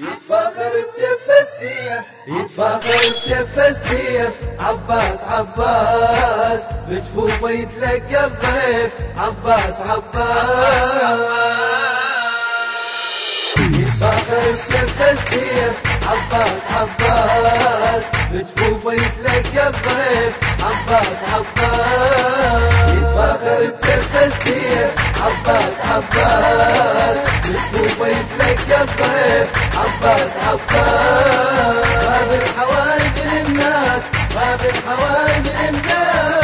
يتفاخر بجف السيف يتفاخر السيف عباس عباس بجفوفه يتلقى الضيف. عباس عباس. يتفاخر بجف السيف عباس عباس بجفوفه يتلقى الضيف. عباس عباس. يتفاخر بجف السيف عباس عباس. الحوايج للناس للناس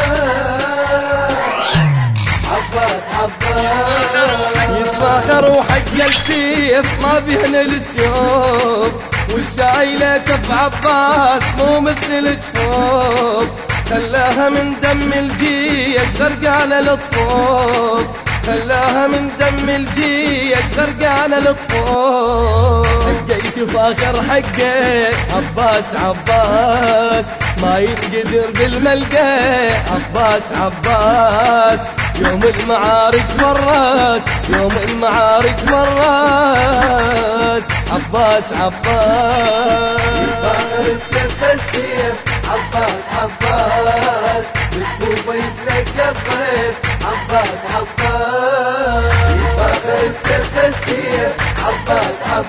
عباس عباس يتفاخر وحق السيف ما بيهن السيوف. والشايلة كف عباس مو مثل الجفوف. خلاها من دم الجيش غرقانة للطوف خلاها من دم الجيش غرقانة للطوف حقيت فاخر حقك عباس عباس. ما ينقدر بالملقى عباس عباس. يوم المعارك مراس يوم المعارك مراس عباس عباس. يتفاخر بجف السيف عباس عباس بجفوفه يتلقى الضيف عباس عباس.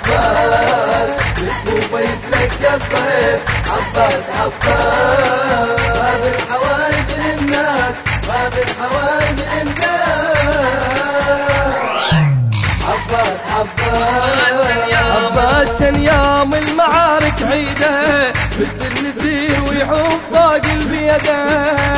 عباس بجفوفه يتلقى الضيف عباس عباس باب الحوايج للناس باب الحوايج للناس عباس عباس كان يوم المعارك عيده مثل النسير ويحوم فوق البيده.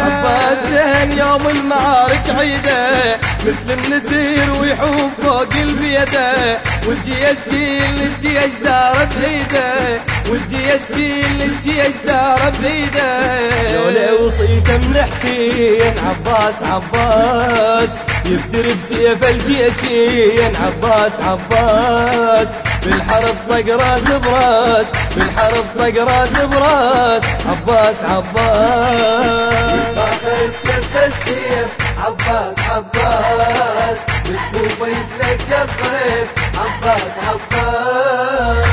عباس كان يوم المعارك عيده مثل النسير ويحوم فوق البيده. والجيش كل الجيش دار بعيده. والجيش كل الجيش دار بعيده. لولا وصيته من حسين عباس عباس. يفتر بسيف الجيشين عباس عباس. بالحرب طق راس براس بالحرب طق راس براس عباس عباس. يتفاخر بجف السيف عباس عباس. بجفوفه يتلقى الضيف عباس عباس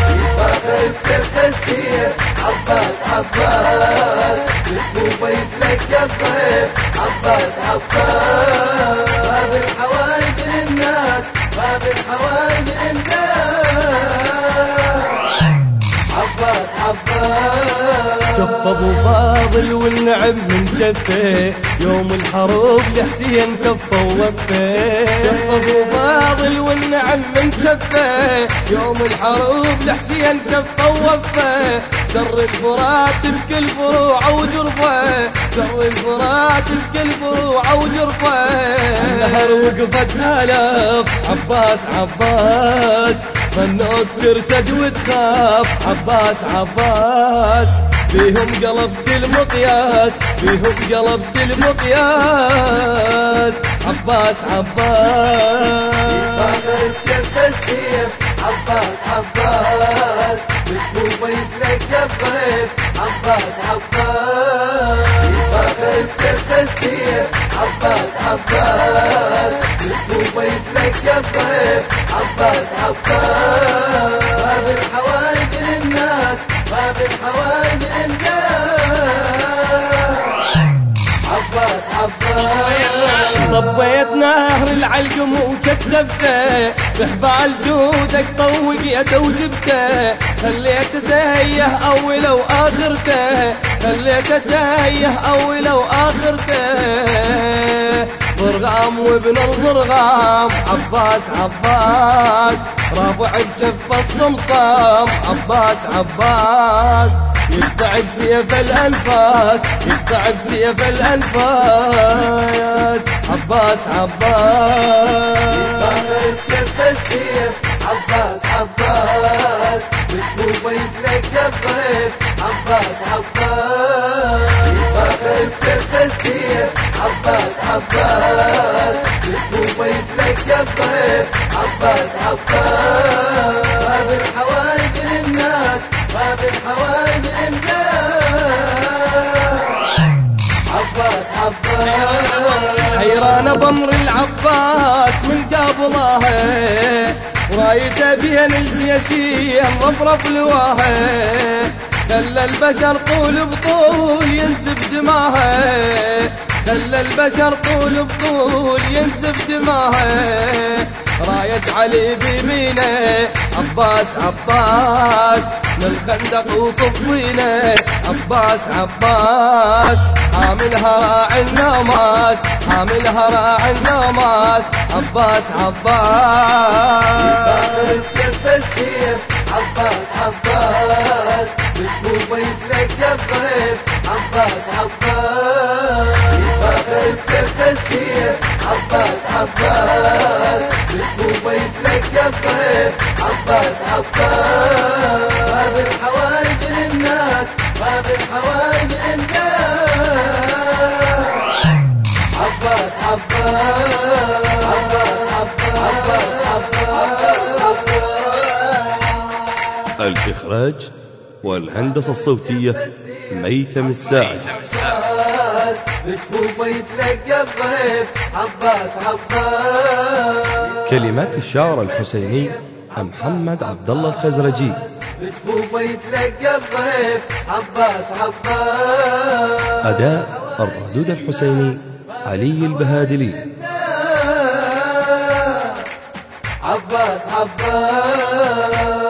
السيف عباس عباس بجفوفه يتلقى الضيف عباس عباس باب الحوايج للناس باب الحوايج للناس عباس. عباس شف أبو فاضل والنعم من جفه. يوم الحروب لحسين كفه ووفه شف أبو فاضل والنعم من جفه. يوم الحروب لحسين كفه ووفه جر الفرات بكل فروع وجرفه. جر الفرات بكل فروع وجرفه. النهر وقفت آلاف. عباس عباس. منوك ترتد وتخاف. عباس عباس. بيهم قلبت المقياس. بيهم قلبت المقياس. عباس عباس. عباس عباس بجفوفه يتلقى الضيف عباس عباس. فاخر بجف السيف عباس عباس بجفوفه الضيف عباس عباس باب الحوايج للناس باب الحوايج للناس. عباس عباس طبيت نهر العلقم وكتبته بحبال جودك طوق يده وجبته. خليته تايه أول وآخرته. خليته تايه أول وآخرته. ضرغام وابن الضرغام عباس عباس. رافع بجف الصمصام عباس عباس. يقطع بسيف الأنفاس يقطع بسيف الأنفاس. عباس عباس. السيف عباس عباس بجفوفه يتلقى الضيف عباس عباس فاخر بجف السيف عباس عباس. للناس للناس. عباس عباس. حيران بمر العباس من قبله. رايته بين الجيشية مفرف لواها خلى البشر طول بطول خلى البشر طول بطول ينزف دماها راية علي بيمينه عباس عباس من خندق وصفينه عباس عباس حاملها راعي النماس حاملها راعي النماس عباس عباس. السيف. عباس عباس. بالكوفة يتلقى بغيب عباس عباس. عباس بالكوفة يتلقى عباس عباس للناس للناس عباس عباس الإخراج والهندسة الصوتية ميثم الساعد عباس بكفوفه يتلقى الضيف عباس عباس كلمات الشاعر الحسيني محمد عبد الله الخزرجي. بكفوفه يتلقى الضيف عباس عباس أداء الردود الحسيني علي البهادلي. عباس عباس